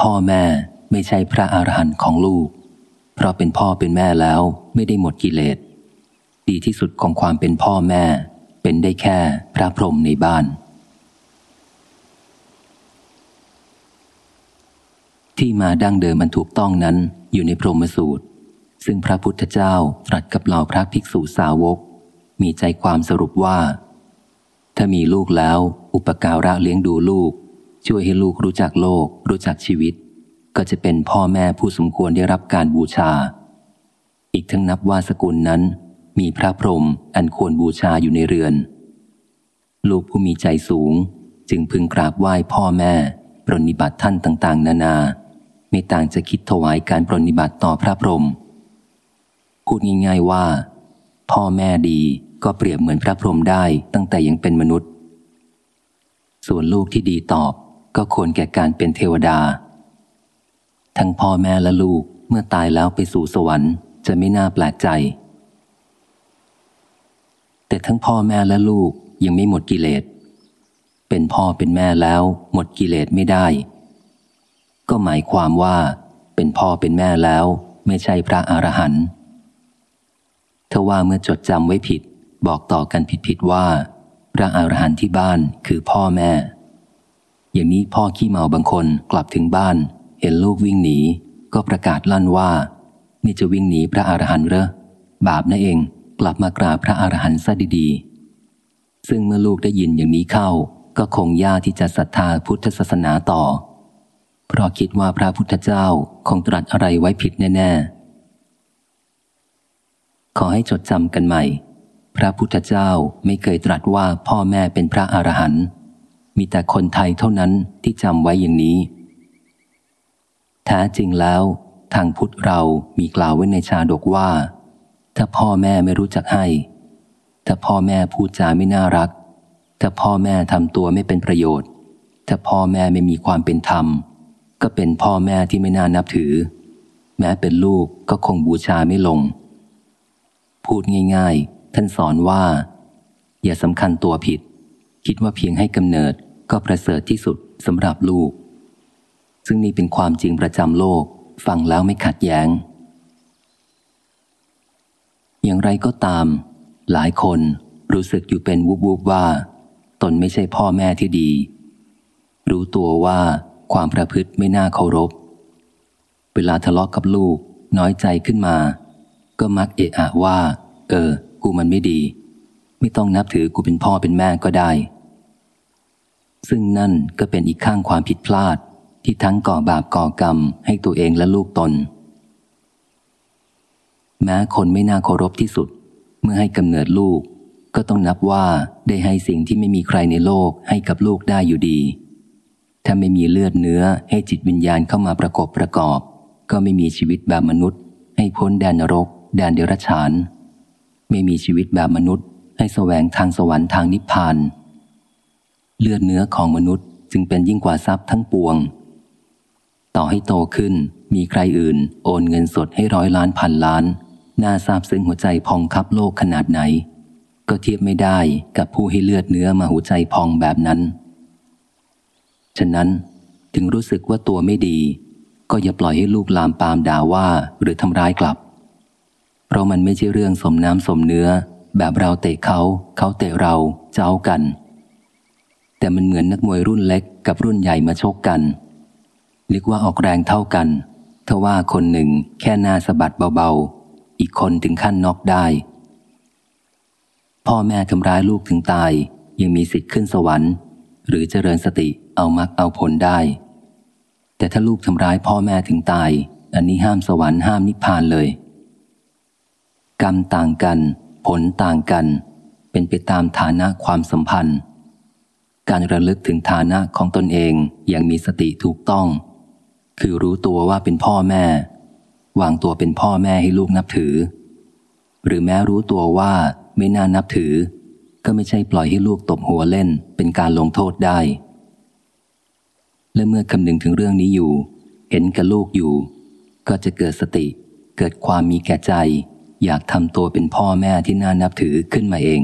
พ่อแม่ไม่ใช่พระอรหันต์ของลูก เพราะเป็นพ่อเป็นแม่แล้วไม่ได้หมดกิเลส ดีที่สุดของความเป็นพ่อแม่ เป็นได้แค่พระพรหมในบ้าน ที่มาดั้งเดิมมันถูกต้องนั้นอยู่ในพรหมสูตร ซึ่งพระพุทธเจ้าตรัสกับเหล่าพระภิกษุสาวก มีใจความสรุปว่า ถ้ามีลูกแล้วอุปการะเลี้ยงดูลูก ช่วยให้ลูกรู้จักโลก รู้จักชีวิต ก็จะเป็นพ่อแม่ผู้สมควรได้รับการบูชา อีกทั้งนับว่าสกุลนั้น มีพระพรหมอันควรบูชาอยู่ในเรือน ลูกผู้มีใจสูง จึงพึงกราบไหว้พ่อแม่ ปรนนิบัติท่านต่างๆ นานา ไม่ต่างจะคิดถวายการปรนนิบัติต่อพระพรหมพูดง่ายๆว่า พ่อแม่ดีก็เปรียบเหมือนพระพรหมได้ตั้งแต่ยังเป็นมนุษย์ ส่วนลูกที่ดีตอบ ก็ควรแก่การเป็นเทวดา ทั้งพ่อแม่และลูกเมื่อตายแล้วไปสู่สวรรค์ จะไม่น่าแปลกใจ แต่ทั้งพ่อแม่และลูกยังไม่หมดกิเลส เป็นพ่อเป็นแม่แล้วหมดกิเลสไม่ได้ ก็หมายความว่า เป็นพ่อเป็นแม่แล้วไม่ใช่พระอรหันต์ถ้าว่าเมื่อจดจำไว้ผิด บอกต่อกันผิดๆว่า พระอรหันต์ที่บ้านคือพ่อแม่ อย่างนี้พ่อขี้เมาบางคนกลับถึงบ้าน เห็นลูกวิ่งหนี ก็ประกาศลั่นว่า นี่จะวิ่งหนีพระอรหันต์เหรอบาปนั่นเองกลับมากราบพระอรหันต์ซะดีๆ ซึ่งเมื่อลูกได้ยินอย่างนี้เข้า ก็คงยากที่จะศรัทธาพุทธศาสนาต่อ เพราะคิดว่าพระพุทธเจ้าคงตรัสอะไรไว้ผิดแน่ๆ ขอให้จดจำกันใหม่ พระพุทธเจ้าไม่เคยตรัสว่าพ่อแม่เป็นพระอรหันต์ มีแต่คนไทยเท่านั้นที่จำไว้อย่างนี้ แท้จริงแล้ว ทางพุทธเรามีกล่าวไว้ในชาดกว่า ถ้าพ่อแม่ไม่รู้จักให้ ถ้าพ่อแม่พูดจาไม่น่ารัก ถ้าพ่อแม่ทำตัวไม่เป็นประโยชน์ ถ้าพ่อแม่ไม่มีความเป็นธรรม ก็เป็นพ่อแม่ที่ไม่น่านับถือ แม้เป็นลูกก็คงบูชาไม่ลง พูดง่าย ๆ ท่านสอนว่า อย่าสำคัญตัวผิดคิดว่าเพียงให้กำเนิด ก็ประเสริฐที่สุดสำหรับลูก ซึ่งนี่เป็นความจริงประจำโลก ฟังแล้วไม่ขัดแย้ง อย่างไรก็ตาม หลายคนรู้สึกอยู่เป็นวุบวุบว่า ตนไม่ใช่พ่อแม่ที่ดี รู้ตัวว่าความประพฤติไม่น่าเคารพ เวลาทะเลาะกกับลูกน้อยใจขึ้นมา ก็มักเอะอะว่า เออ กูมันไม่ดี ไม่ต้องนับถือกูเป็นพ่อเป็นแม่ก็ได้ ซึ่งนั่นก็เป็นอีกข้างความผิดพลาดที่ทั้งก่อบาปก่อกรรมให้ตัวเองและลูกตน แม้คนไม่น่าเคารพที่สุด เมื่อให้กำเนิดลูก ก็ต้องนับว่าได้ให้สิ่งที่ไม่มีใครในโลกให้กับลูกได้อยู่ดี ถ้าไม่มีเลือดเนื้อให้จิตวิญญาณเข้ามาประกบประกอบ ก็ไม่มีชีวิตแบบมนุษย์ ให้พ้นแดนนรก แดนเดรัจฉาน ไม่มีชีวิตแบบมนุษย์ ให้แสวงทางสวรรค์ทางนิพพาน เลือดเนื้อของมนุษย์จึงเป็นยิ่งกว่าทรัพย์ทั้งปวง ต่อให้โตขึ้นมีใครอื่น โอนเงินสดให้ร้อยล้านพันล้าน น่าทราบซึ้งหัวใจพองคับโลกขนาดไหน ก็เทียบไม่ได้กับผู้ให้เลือดเนื้อมาหัวใจพองแบบนั้น ฉะนั้นถึงรู้สึกว่าตัวไม่ดี ก็อย่าปล่อยให้ลูกลามปามด่าว่าหรือทำร้ายกลับ เพราะมันไม่ใช่เรื่องสมน้ำสมเนื้อ แบบเราเตะเขา เขาเตะเราเจ้ากัน แต่มันเหมือนนักมวยรุ่นเล็กกับรุ่นใหญ่มาชกกันเรียกว่าออกแรงเท่ากันทว่าคนหนึ่งแค่หน้าสะบัดเบาๆ อีกคนถึงขั้นน็อกได้ พ่อแม่ทำร้ายลูกถึงตาย ยังมีสิทธิ์ขึ้นสวรรค์ หรือเจริญสติเอามักเอาผลได้ แต่ถ้าลูกทำร้ายพ่อแม่ถึงตาย อันนี้ห้ามสวรรค์ห้ามนิพพานเลย กรรมต่างกัน ผลต่างกัน เป็นไปตามฐานะความสัมพันธ์ การระลึกถึงฐานะของตนเองอย่างมีสติถูกต้อง คือรู้ตัวว่าเป็นพ่อแม่ วางตัวเป็นพ่อแม่ให้ลูกนับถือ หรือแม้รู้ตัวว่าไม่น่านับถือ ก็ไม่ใช่ปล่อยให้ลูกตบหัวเล่นเป็นการลงโทษได้ และเมื่อคำนึงถึงเรื่องนี้อยู่ เห็นกับลูกอยู่ ก็จะเกิดสติ เกิดความมีแก่ใจ อยากทำตัวเป็นพ่อแม่ที่น่านับถือขึ้นมาเอง